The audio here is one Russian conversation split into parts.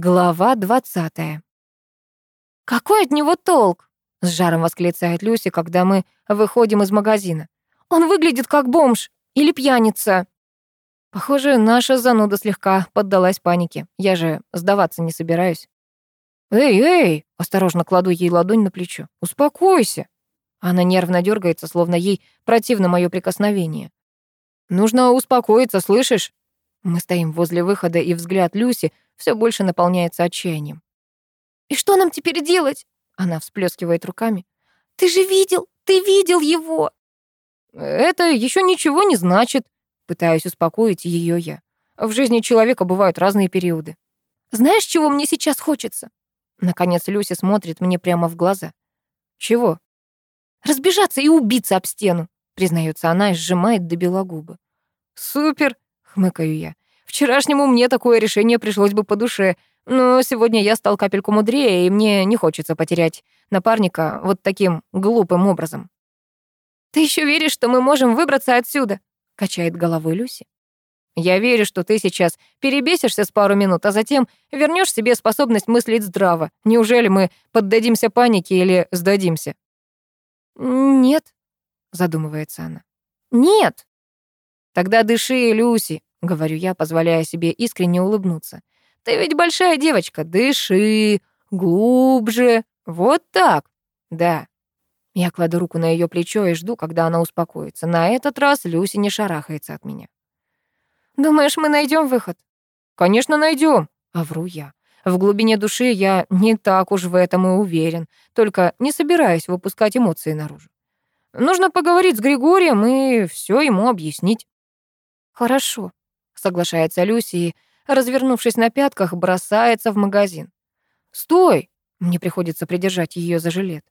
Глава двадцатая. «Какой от него толк?» — с жаром восклицает Люси, когда мы выходим из магазина. «Он выглядит как бомж или пьяница». Похоже, наша зануда слегка поддалась панике. Я же сдаваться не собираюсь. «Эй, эй!» — осторожно кладу ей ладонь на плечо. «Успокойся!» Она нервно дергается, словно ей противно мое прикосновение. «Нужно успокоиться, слышишь?» Мы стоим возле выхода, и взгляд Люси все больше наполняется отчаянием. «И что нам теперь делать?» Она всплескивает руками. «Ты же видел! Ты видел его!» «Это еще ничего не значит», — пытаюсь успокоить ее я. «В жизни человека бывают разные периоды». «Знаешь, чего мне сейчас хочется?» Наконец Люси смотрит мне прямо в глаза. «Чего?» «Разбежаться и убиться об стену», — признается она и сжимает до белогубы. «Супер!» — хмыкаю я. Вчерашнему мне такое решение пришлось бы по душе, но сегодня я стал капельку мудрее, и мне не хочется потерять напарника вот таким глупым образом. «Ты еще веришь, что мы можем выбраться отсюда?» — качает головой Люси. «Я верю, что ты сейчас перебесишься с пару минут, а затем вернешь себе способность мыслить здраво. Неужели мы поддадимся панике или сдадимся?» «Нет», — задумывается она. «Нет». «Тогда дыши, Люси, — говорю я, позволяя себе искренне улыбнуться. «Ты ведь большая девочка, дыши, глубже, вот так, да». Я кладу руку на ее плечо и жду, когда она успокоится. На этот раз Люси не шарахается от меня. «Думаешь, мы найдем выход?» «Конечно, найдем, а вру я. В глубине души я не так уж в этом и уверен, только не собираюсь выпускать эмоции наружу. Нужно поговорить с Григорием и все ему объяснить. Хорошо, соглашается Люси и, развернувшись на пятках, бросается в магазин. «Стой!» — мне приходится придержать ее за жилет.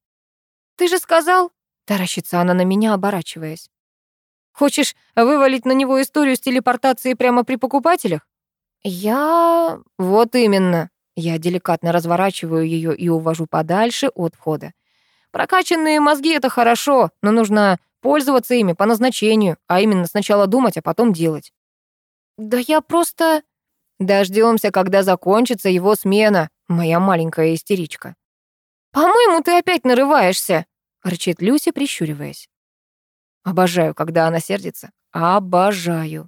«Ты же сказал...» — таращится она на меня, оборачиваясь. «Хочешь вывалить на него историю с телепортацией прямо при покупателях?» «Я...» «Вот именно!» Я деликатно разворачиваю ее и увожу подальше от входа. Прокачанные мозги — это хорошо, но нужно пользоваться ими по назначению, а именно сначала думать, а потом делать. «Да я просто...» Дождемся, когда закончится его смена, моя маленькая истеричка. «По-моему, ты опять нарываешься», — рычит Люся, прищуриваясь. Обожаю, когда она сердится. Обожаю.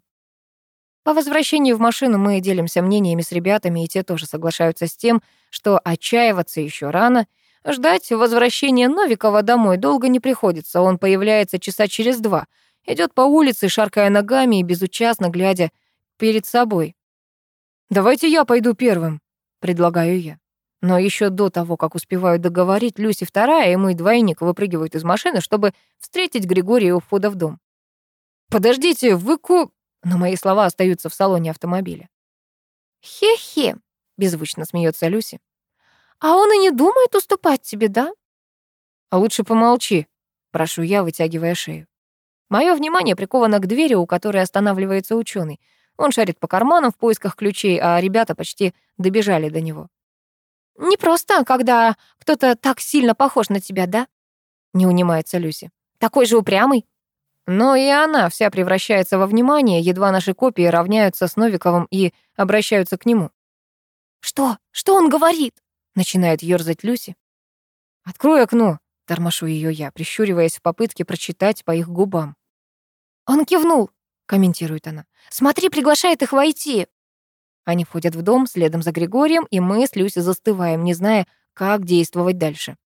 По возвращении в машину мы делимся мнениями с ребятами, и те тоже соглашаются с тем, что отчаиваться еще рано. Ждать возвращения Новикова домой долго не приходится, он появляется часа через два. Идет по улице, шаркая ногами и безучастно глядя перед собой. «Давайте я пойду первым», — предлагаю я. Но еще до того, как успеваю договорить, Люси вторая и мой двойник выпрыгивают из машины, чтобы встретить Григория у входа в дом. «Подождите, вы ку...» Но мои слова остаются в салоне автомобиля. «Хе-хе», — беззвучно смеется Люси. «А он и не думает уступать тебе, да?» «А лучше помолчи», — прошу я, вытягивая шею. Мое внимание приковано к двери, у которой останавливается ученый. Он шарит по карманам в поисках ключей, а ребята почти добежали до него. «Не просто, когда кто-то так сильно похож на тебя, да?» Не унимается Люси. «Такой же упрямый». Но и она вся превращается во внимание, едва наши копии равняются с Новиковым и обращаются к нему. «Что? Что он говорит?» Начинает ёрзать Люси. «Открой окно», — тормошу ее я, прищуриваясь в попытке прочитать по их губам. Он кивнул комментирует она. «Смотри, приглашает их войти!» Они входят в дом следом за Григорием, и мы с Люси застываем, не зная, как действовать дальше.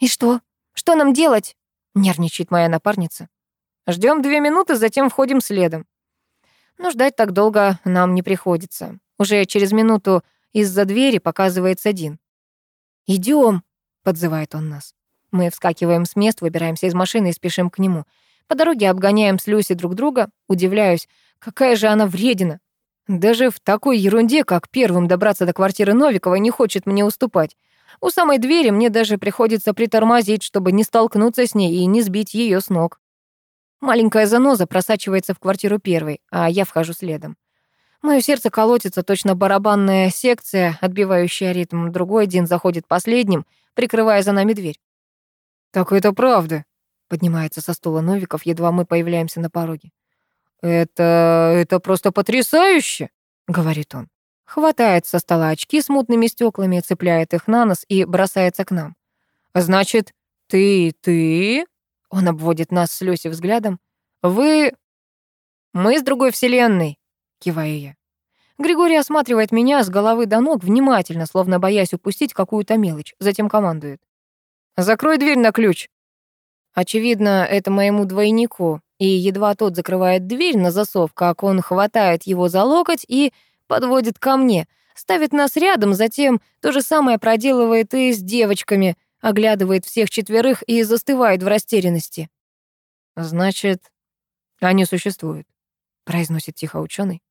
«И что? Что нам делать?» — нервничает моя напарница. Ждем две минуты, затем входим следом. Но ждать так долго нам не приходится. Уже через минуту из-за двери показывается один. Идем, подзывает он нас. Мы вскакиваем с мест, выбираемся из машины и спешим к нему. По дороге обгоняем с Люси друг друга. Удивляюсь, какая же она вредина. Даже в такой ерунде, как первым добраться до квартиры Новикова, не хочет мне уступать. У самой двери мне даже приходится притормозить, чтобы не столкнуться с ней и не сбить ее с ног. Маленькая заноза просачивается в квартиру первой, а я вхожу следом. Мое сердце колотится, точно барабанная секция, отбивающая ритм. Другой один заходит последним, прикрывая за нами дверь. «Так это правда», Поднимается со стула Новиков, едва мы появляемся на пороге. «Это... это просто потрясающе!» — говорит он. Хватает со стола очки с мутными стеклами, цепляет их на нос и бросается к нам. «Значит, ты, ты...» Он обводит нас с Люси взглядом. «Вы...» «Мы из другой вселенной», — киваю я. Григорий осматривает меня с головы до ног внимательно, словно боясь упустить какую-то мелочь, затем командует. «Закрой дверь на ключ». Очевидно, это моему двойнику, и едва тот закрывает дверь на засов, как он хватает его за локоть и подводит ко мне, ставит нас рядом, затем то же самое проделывает и с девочками, оглядывает всех четверых и застывает в растерянности. «Значит, они существуют», — произносит тихо ученый.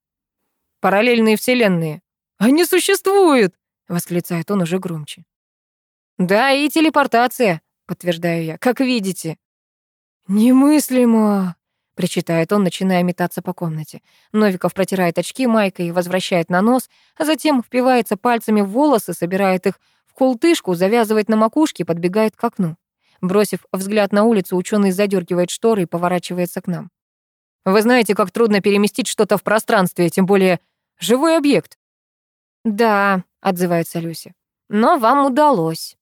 «Параллельные вселенные. Они существуют!» — восклицает он уже громче. «Да, и телепортация», — подтверждаю я, — «как видите». «Немыслимо!» причитает он, начиная метаться по комнате. Новиков протирает очки майкой и возвращает на нос, а затем впивается пальцами в волосы, собирает их в култышку, завязывает на макушке и подбегает к окну. Бросив взгляд на улицу, ученый задергивает шторы и поворачивается к нам. «Вы знаете, как трудно переместить что-то в пространстве, тем более живой объект?» «Да», — отзывается Люся, — «но вам удалось».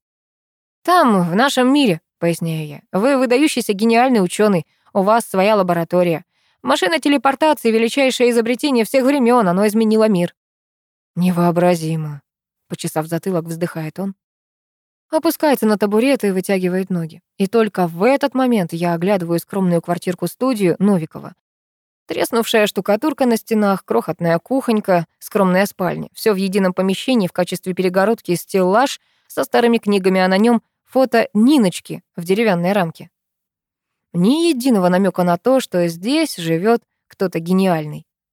«Там, в нашем мире», — поясняю я, — «вы выдающийся гениальный ученый, у вас своя лаборатория. Машина телепортации — величайшее изобретение всех времен, оно изменило мир». «Невообразимо», — почесав затылок, вздыхает он. Опускается на табурет и вытягивает ноги. И только в этот момент я оглядываю скромную квартирку-студию Новикова. Треснувшая штукатурка на стенах, крохотная кухонька, скромная спальня. Все в едином помещении в качестве перегородки стеллаж со старыми книгами, а на нем фото Ниночки в деревянной рамке. Ни единого намека на то, что здесь живет кто-то гениальный.